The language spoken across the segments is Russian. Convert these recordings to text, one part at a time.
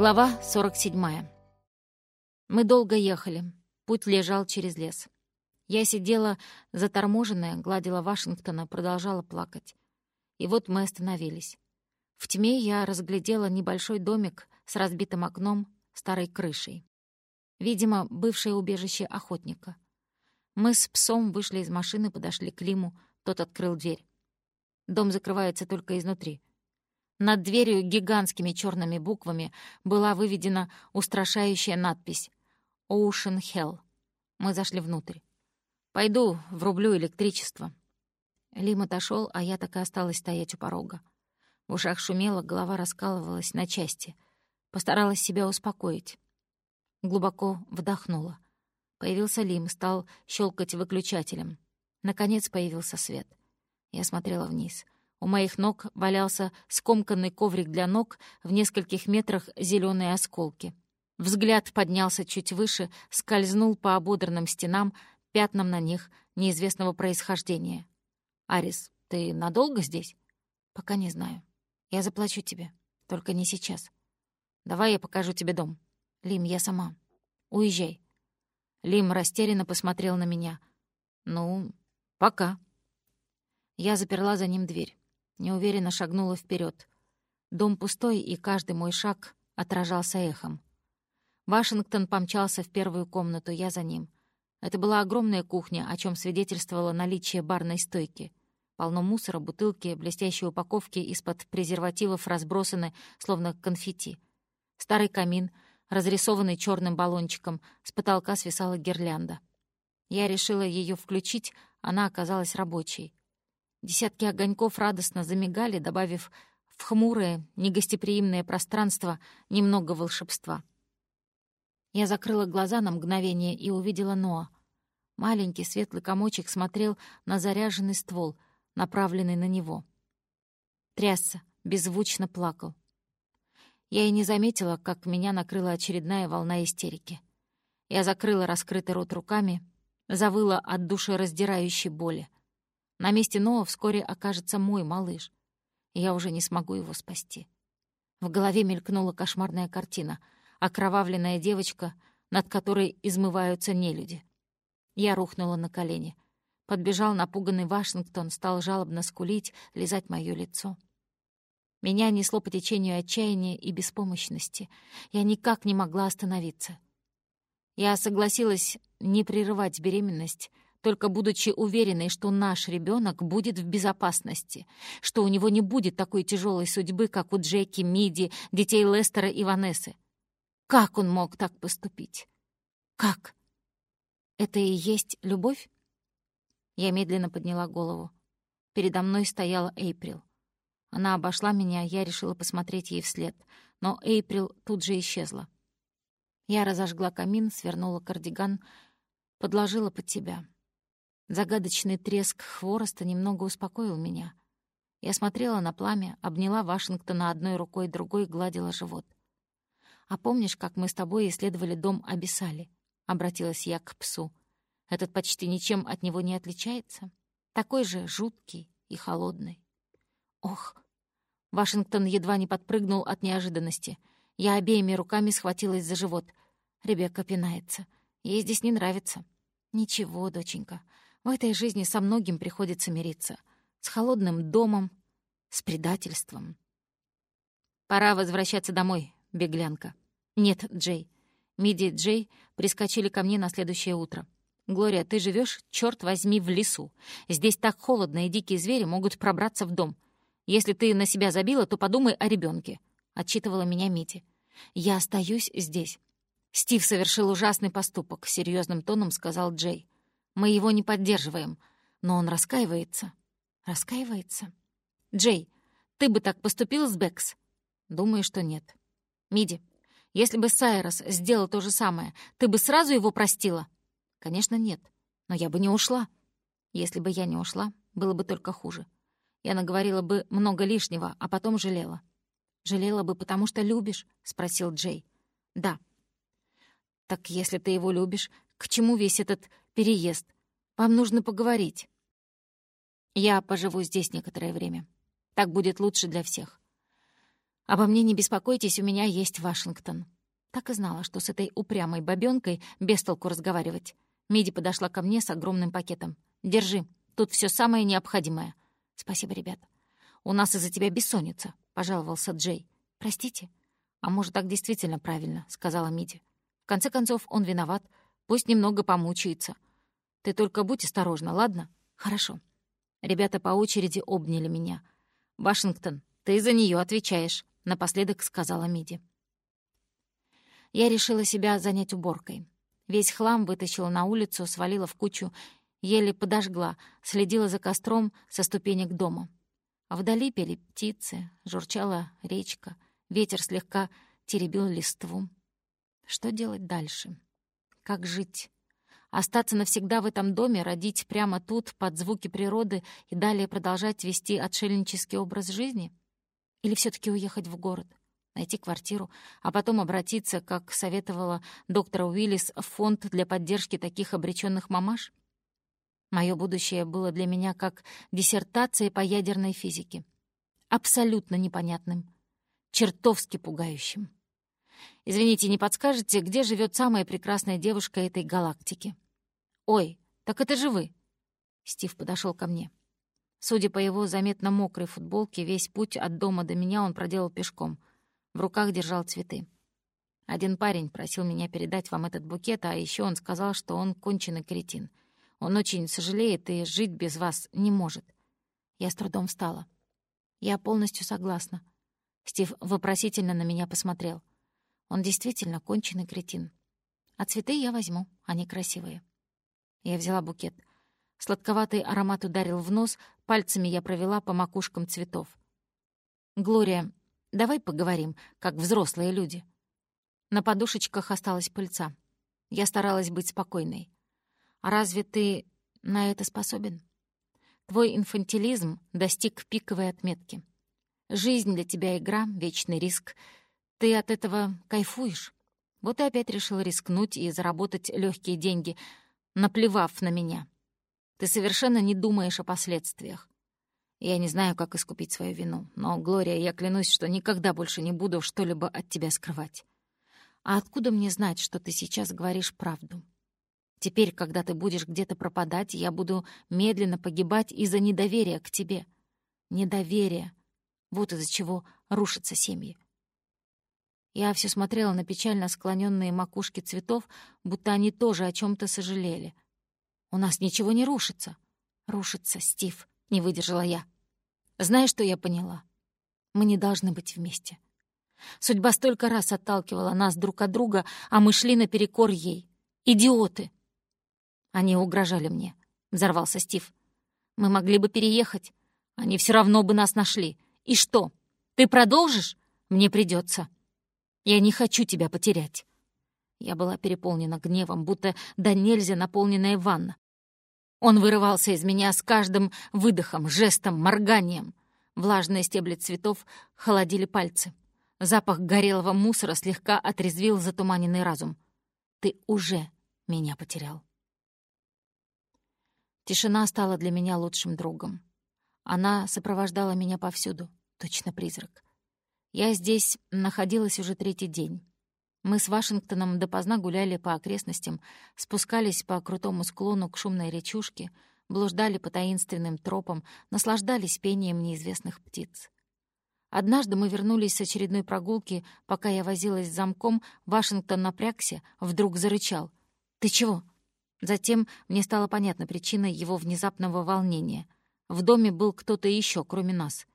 Глава 47. Мы долго ехали. Путь лежал через лес. Я сидела заторможенная, гладила Вашингтона, продолжала плакать. И вот мы остановились. В тьме я разглядела небольшой домик с разбитым окном, старой крышей. Видимо, бывшее убежище охотника. Мы с псом вышли из машины, подошли к Лиму, тот открыл дверь. Дом закрывается только изнутри. Над дверью гигантскими черными буквами была выведена устрашающая надпись «Ocean Hell». Мы зашли внутрь. «Пойду, врублю электричество». Лим отошел, а я так и осталась стоять у порога. В ушах шумело, голова раскалывалась на части. Постаралась себя успокоить. Глубоко вдохнула. Появился Лим, стал щелкать выключателем. Наконец появился свет. Я смотрела вниз — у моих ног валялся скомканный коврик для ног, в нескольких метрах зеленые осколки. Взгляд поднялся чуть выше, скользнул по ободранным стенам, пятнам на них неизвестного происхождения. «Арис, ты надолго здесь?» «Пока не знаю. Я заплачу тебе. Только не сейчас. Давай я покажу тебе дом. Лим, я сама. Уезжай». Лим растерянно посмотрел на меня. «Ну, пока». Я заперла за ним дверь неуверенно шагнула вперед. Дом пустой, и каждый мой шаг отражался эхом. Вашингтон помчался в первую комнату, я за ним. Это была огромная кухня, о чем свидетельствовало наличие барной стойки. Полно мусора, бутылки, блестящие упаковки из-под презервативов разбросаны, словно конфетти. Старый камин, разрисованный черным баллончиком, с потолка свисала гирлянда. Я решила ее включить, она оказалась рабочей. Десятки огоньков радостно замигали, добавив в хмурое, негостеприимное пространство немного волшебства. Я закрыла глаза на мгновение и увидела Ноа. Маленький светлый комочек смотрел на заряженный ствол, направленный на него. Трясся, беззвучно плакал. Я и не заметила, как меня накрыла очередная волна истерики. Я закрыла раскрытый рот руками, завыла от душераздирающей боли. На месте Ноа вскоре окажется мой малыш, я уже не смогу его спасти. В голове мелькнула кошмарная картина — окровавленная девочка, над которой измываются нелюди. Я рухнула на колени. Подбежал напуганный Вашингтон, стал жалобно скулить, лизать моё лицо. Меня несло по течению отчаяния и беспомощности. Я никак не могла остановиться. Я согласилась не прерывать беременность, только будучи уверенной, что наш ребенок будет в безопасности, что у него не будет такой тяжелой судьбы, как у Джеки, Миди, детей Лестера и Ванессы. Как он мог так поступить? Как? Это и есть любовь? Я медленно подняла голову. Передо мной стояла Эйприл. Она обошла меня, я решила посмотреть ей вслед, но Эйприл тут же исчезла. Я разожгла камин, свернула кардиган, подложила под тебя. Загадочный треск хвороста немного успокоил меня. Я смотрела на пламя, обняла Вашингтона одной рукой, другой гладила живот. «А помнишь, как мы с тобой исследовали дом Абисали?» — обратилась я к псу. «Этот почти ничем от него не отличается. Такой же жуткий и холодный». «Ох!» Вашингтон едва не подпрыгнул от неожиданности. Я обеими руками схватилась за живот. Ребекка пинается. Ей здесь не нравится. «Ничего, доченька. В этой жизни со многим приходится мириться. С холодным домом, с предательством. «Пора возвращаться домой, беглянка». «Нет, Джей». Миди и Джей прискочили ко мне на следующее утро. «Глория, ты живешь, черт возьми, в лесу. Здесь так холодно, и дикие звери могут пробраться в дом. Если ты на себя забила, то подумай о ребенке, отчитывала меня Мити. «Я остаюсь здесь». «Стив совершил ужасный поступок», — серьезным тоном сказал Джей. Мы его не поддерживаем, но он раскаивается. Раскаивается? Джей, ты бы так поступил с Бэкс? Думаю, что нет. Миди, если бы Сайрос сделал то же самое, ты бы сразу его простила? Конечно, нет. Но я бы не ушла. Если бы я не ушла, было бы только хуже. Я наговорила бы много лишнего, а потом жалела. «Жалела бы, потому что любишь?» — спросил Джей. «Да». «Так если ты его любишь, к чему весь этот переезд. Вам нужно поговорить. Я поживу здесь некоторое время. Так будет лучше для всех. «Обо мне не беспокойтесь, у меня есть Вашингтон». Так и знала, что с этой упрямой бабёнкой без толку разговаривать. Миди подошла ко мне с огромным пакетом. «Держи, тут все самое необходимое». «Спасибо, ребят». «У нас из-за тебя бессонница», — пожаловался Джей. «Простите?» «А может, так действительно правильно», — сказала Миди. «В конце концов, он виноват. Пусть немного помучается. Ты только будь осторожна, ладно?» «Хорошо». Ребята по очереди обняли меня. «Вашингтон, ты за нее отвечаешь», — напоследок сказала Миди. Я решила себя занять уборкой. Весь хлам вытащила на улицу, свалила в кучу, еле подожгла, следила за костром со ступенек дома. А вдали пели птицы, журчала речка, ветер слегка теребил листву. Что делать дальше? Как жить? Остаться навсегда в этом доме, родить прямо тут, под звуки природы, и далее продолжать вести отшельнический образ жизни? Или все таки уехать в город, найти квартиру, а потом обратиться, как советовала доктор Уиллис, в фонд для поддержки таких обреченных мамаш? Мое будущее было для меня как диссертация по ядерной физике. Абсолютно непонятным, чертовски пугающим. Извините, не подскажете, где живет самая прекрасная девушка этой галактики? Ой, так это же вы. Стив подошел ко мне. Судя по его заметно мокрой футболке, весь путь от дома до меня он проделал пешком. В руках держал цветы. Один парень просил меня передать вам этот букет, а еще он сказал, что он конченый кретин. Он очень сожалеет и жить без вас не может. Я с трудом встала. Я полностью согласна. Стив вопросительно на меня посмотрел. Он действительно конченый кретин. А цветы я возьму, они красивые. Я взяла букет. Сладковатый аромат ударил в нос, пальцами я провела по макушкам цветов. «Глория, давай поговорим, как взрослые люди». На подушечках осталась пыльца. Я старалась быть спокойной. «А разве ты на это способен?» Твой инфантилизм достиг пиковой отметки. Жизнь для тебя — игра, вечный риск — ты от этого кайфуешь. Вот и опять решил рискнуть и заработать легкие деньги, наплевав на меня. Ты совершенно не думаешь о последствиях. Я не знаю, как искупить свою вину, но, Глория, я клянусь, что никогда больше не буду что-либо от тебя скрывать. А откуда мне знать, что ты сейчас говоришь правду? Теперь, когда ты будешь где-то пропадать, я буду медленно погибать из-за недоверия к тебе. Недоверие. Вот из-за чего рушатся семьи. Я все смотрела на печально склоненные макушки цветов, будто они тоже о чем то сожалели. «У нас ничего не рушится». «Рушится, Стив», — не выдержала я. «Знаешь, что я поняла? Мы не должны быть вместе. Судьба столько раз отталкивала нас друг от друга, а мы шли наперекор ей. Идиоты!» Они угрожали мне, — взорвался Стив. «Мы могли бы переехать. Они все равно бы нас нашли. И что? Ты продолжишь? Мне придется. Я не хочу тебя потерять». Я была переполнена гневом, будто до нельзя наполненная ванна. Он вырывался из меня с каждым выдохом, жестом, морганием. Влажные стебли цветов холодили пальцы. Запах горелого мусора слегка отрезвил затуманенный разум. «Ты уже меня потерял». Тишина стала для меня лучшим другом. Она сопровождала меня повсюду, точно призрак. Я здесь находилась уже третий день. Мы с Вашингтоном допоздна гуляли по окрестностям, спускались по крутому склону к шумной речушке, блуждали по таинственным тропам, наслаждались пением неизвестных птиц. Однажды мы вернулись с очередной прогулки, пока я возилась с замком, Вашингтон напрягся, вдруг зарычал. «Ты чего?» Затем мне стала понятна причина его внезапного волнения. В доме был кто-то еще, кроме нас.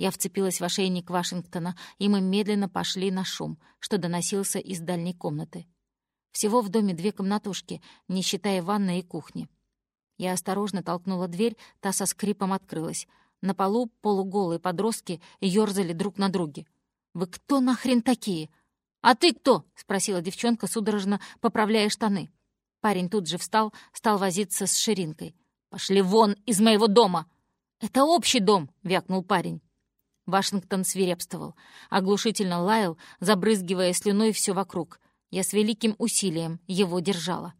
Я вцепилась в ошейник Вашингтона, и мы медленно пошли на шум, что доносился из дальней комнаты. Всего в доме две комнатушки, не считая ванной и кухни. Я осторожно толкнула дверь, та со скрипом открылась. На полу полуголые подростки ёрзали друг на друге. «Вы кто нахрен такие?» «А ты кто?» — спросила девчонка, судорожно поправляя штаны. Парень тут же встал, стал возиться с ширинкой. «Пошли вон из моего дома!» «Это общий дом!» — вякнул парень. Вашингтон свирепствовал. Оглушительно лаял, забрызгивая слюной все вокруг. Я с великим усилием его держала.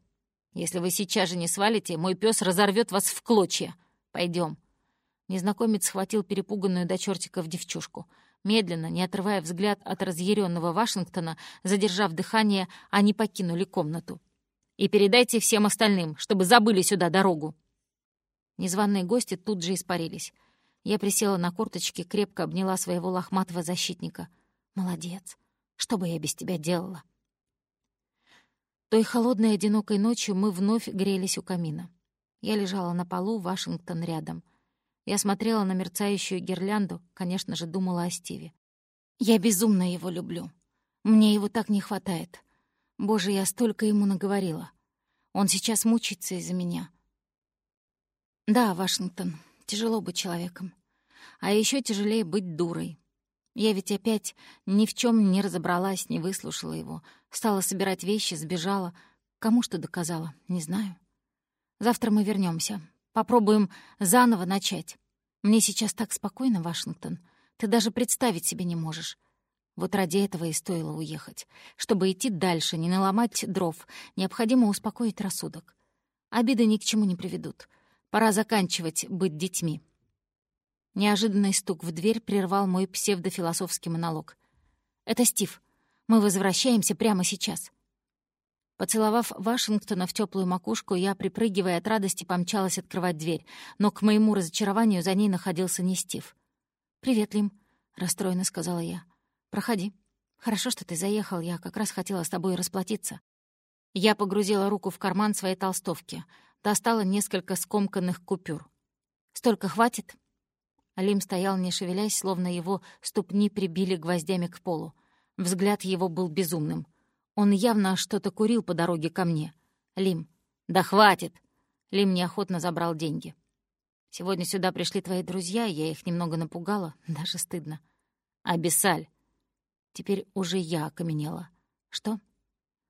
«Если вы сейчас же не свалите, мой пес разорвет вас в клочья. Пойдем. Незнакомец схватил перепуганную до чертиков девчушку. Медленно, не отрывая взгляд от разъяренного Вашингтона, задержав дыхание, они покинули комнату. «И передайте всем остальным, чтобы забыли сюда дорогу». Незваные гости тут же испарились. Я присела на корточки, крепко обняла своего лохматого защитника. «Молодец! Что бы я без тебя делала?» Той холодной одинокой ночью мы вновь грелись у камина. Я лежала на полу, Вашингтон рядом. Я смотрела на мерцающую гирлянду, конечно же, думала о Стиве. Я безумно его люблю. Мне его так не хватает. Боже, я столько ему наговорила. Он сейчас мучится из-за меня. Да, Вашингтон, тяжело быть человеком. А еще тяжелее быть дурой. Я ведь опять ни в чем не разобралась, не выслушала его. Стала собирать вещи, сбежала. Кому что доказала, не знаю. Завтра мы вернемся. Попробуем заново начать. Мне сейчас так спокойно, Вашингтон. Ты даже представить себе не можешь. Вот ради этого и стоило уехать. Чтобы идти дальше, не наломать дров, необходимо успокоить рассудок. Обиды ни к чему не приведут. Пора заканчивать быть детьми. Неожиданный стук в дверь прервал мой псевдофилософский монолог. «Это Стив. Мы возвращаемся прямо сейчас». Поцеловав Вашингтона в теплую макушку, я, припрыгивая от радости, помчалась открывать дверь, но к моему разочарованию за ней находился не Стив. «Привет, Лим», — расстроенно сказала я. «Проходи. Хорошо, что ты заехал, я как раз хотела с тобой расплатиться». Я погрузила руку в карман своей толстовки, достала несколько скомканных купюр. «Столько хватит?» Лим стоял, не шевелясь, словно его ступни прибили гвоздями к полу. Взгляд его был безумным — он явно что-то курил по дороге ко мне. «Лим, да хватит!» Лим неохотно забрал деньги. «Сегодня сюда пришли твои друзья, я их немного напугала, даже стыдно. Абиссаль!» Теперь уже я окаменела. «Что?»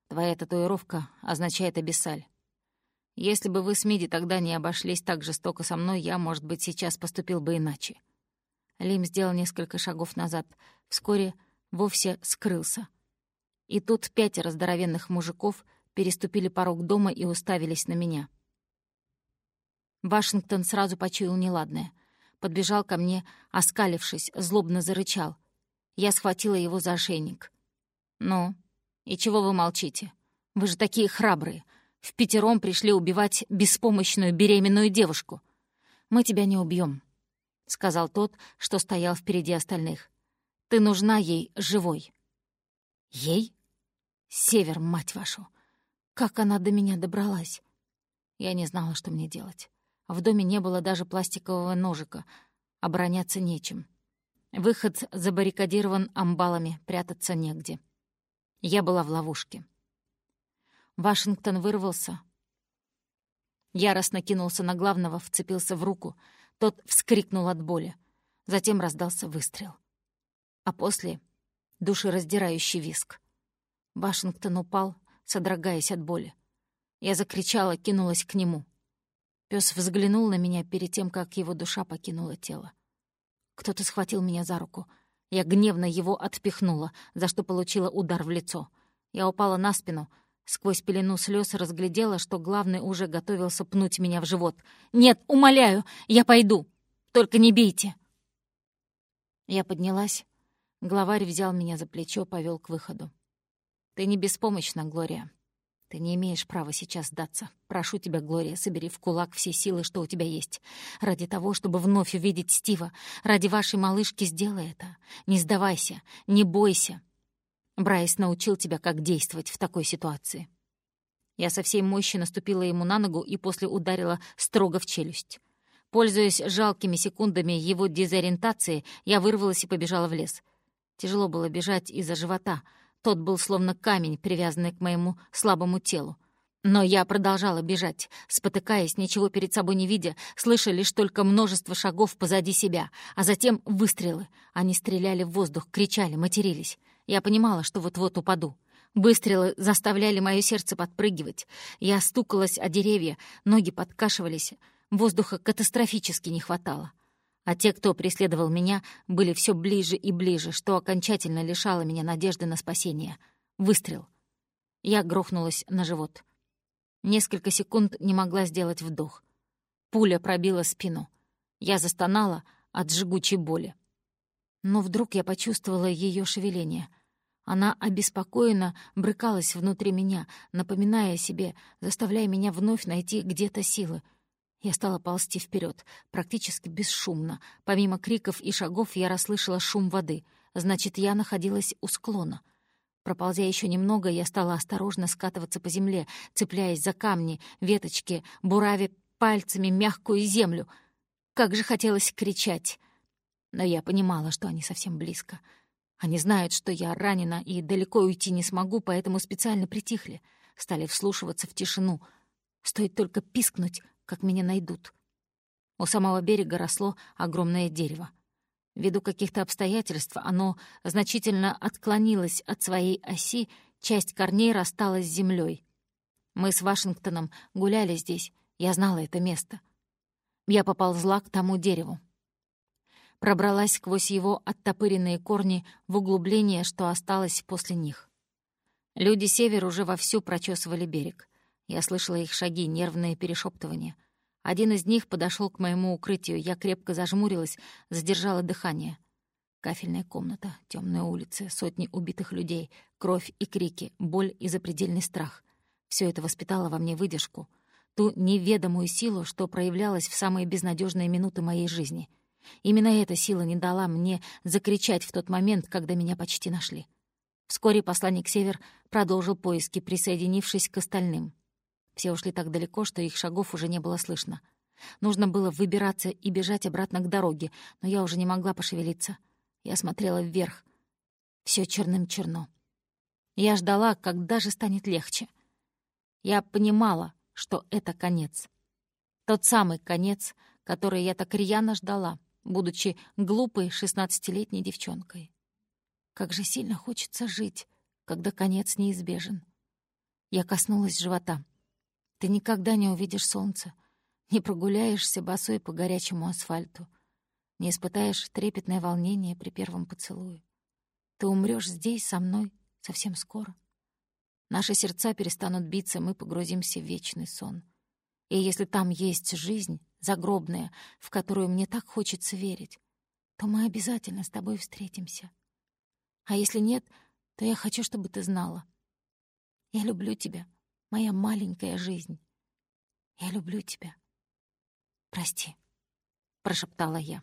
«Твоя татуировка означает абиссаль. Если бы вы с Миди тогда не обошлись так жестоко со мной, я, может быть, сейчас поступил бы иначе». Лим сделал несколько шагов назад. Вскоре вовсе скрылся. И тут пятеро здоровенных мужиков переступили порог дома и уставились на меня. Вашингтон сразу почуял неладное. Подбежал ко мне, оскалившись, злобно зарычал. Я схватила его за ошейник. «Ну, и чего вы молчите? Вы же такие храбрые. В пятером пришли убивать беспомощную беременную девушку. Мы тебя не убьем, сказал тот, что стоял впереди остальных. «Ты нужна ей живой». «Ей?» Север, мать вашу! Как она до меня добралась? Я не знала, что мне делать. В доме не было даже пластикового ножика. Обороняться нечем. Выход забаррикадирован амбалами, прятаться негде. Я была в ловушке. Вашингтон вырвался. Яростно кинулся на главного, вцепился в руку. Тот вскрикнул от боли. Затем раздался выстрел. А после — душераздирающий виск. Вашингтон упал, содрогаясь от боли. Я закричала, кинулась к нему. Пёс взглянул на меня перед тем, как его душа покинула тело. Кто-то схватил меня за руку. Я гневно его отпихнула, за что получила удар в лицо. Я упала на спину. Сквозь пелену слез разглядела, что главный уже готовился пнуть меня в живот. «Нет, умоляю, я пойду! Только не бейте!» Я поднялась. Главарь взял меня за плечо, повел к выходу. Ты не беспомощна, Глория. Ты не имеешь права сейчас сдаться. Прошу тебя, Глория, собери в кулак все силы, что у тебя есть. Ради того, чтобы вновь увидеть Стива. Ради вашей малышки сделай это. Не сдавайся, не бойся. Брайс научил тебя, как действовать в такой ситуации. Я со всей мощи наступила ему на ногу и после ударила строго в челюсть. Пользуясь жалкими секундами его дезориентации, я вырвалась и побежала в лес. Тяжело было бежать из-за живота — тот был словно камень, привязанный к моему слабому телу. Но я продолжала бежать, спотыкаясь, ничего перед собой не видя, слыша лишь только множество шагов позади себя, а затем выстрелы. Они стреляли в воздух, кричали, матерились. Я понимала, что вот-вот упаду. Выстрелы заставляли мое сердце подпрыгивать. Я стукалась о деревья, ноги подкашивались. Воздуха катастрофически не хватало а те, кто преследовал меня, были все ближе и ближе, что окончательно лишало меня надежды на спасение. Выстрел. Я грохнулась на живот. Несколько секунд не могла сделать вдох. Пуля пробила спину. Я застонала от жгучей боли. Но вдруг я почувствовала ее шевеление. Она обеспокоенно брыкалась внутри меня, напоминая о себе, заставляя меня вновь найти где-то силы. Я стала ползти вперед, практически бесшумно. Помимо криков и шагов я расслышала шум воды. Значит, я находилась у склона. Проползя еще немного, я стала осторожно скатываться по земле, цепляясь за камни, веточки, буравя пальцами мягкую землю. Как же хотелось кричать! Но я понимала, что они совсем близко. Они знают, что я ранена и далеко уйти не смогу, поэтому специально притихли, стали вслушиваться в тишину. Стоит только пискнуть, как меня найдут. У самого берега росло огромное дерево. Ввиду каких-то обстоятельств оно значительно отклонилось от своей оси, часть корней рассталась с землей. Мы с Вашингтоном гуляли здесь, я знала это место. Я поползла к тому дереву. Пробралась сквозь его оттопыренные корни в углубление, что осталось после них. Люди север уже вовсю прочесывали берег. Я слышала их шаги, нервные перешептывания. Один из них подошел к моему укрытию. Я крепко зажмурилась, задержала дыхание. Кафельная комната, темные улицы, сотни убитых людей, кровь и крики, боль и запредельный страх. Все это воспитало во мне выдержку, ту неведомую силу, что проявлялась в самые безнадежные минуты моей жизни. Именно эта сила не дала мне закричать в тот момент, когда меня почти нашли. Вскоре посланник Север продолжил поиски, присоединившись к остальным. Все ушли так далеко, что их шагов уже не было слышно. Нужно было выбираться и бежать обратно к дороге, но я уже не могла пошевелиться. Я смотрела вверх. Все черным-черно. Я ждала, когда же станет легче. Я понимала, что это конец. Тот самый конец, который я так рьяно ждала, будучи глупой шестнадцатилетней девчонкой. Как же сильно хочется жить, когда конец неизбежен. Я коснулась живота. Ты никогда не увидишь солнца, не прогуляешься босой по горячему асфальту, не испытаешь трепетное волнение при первом поцелуе. Ты умрёшь здесь со мной совсем скоро. Наши сердца перестанут биться, мы погрузимся в вечный сон. И если там есть жизнь, загробная, в которую мне так хочется верить, то мы обязательно с тобой встретимся. А если нет, то я хочу, чтобы ты знала. Я люблю тебя моя маленькая жизнь. Я люблю тебя. Прости, прошептала я.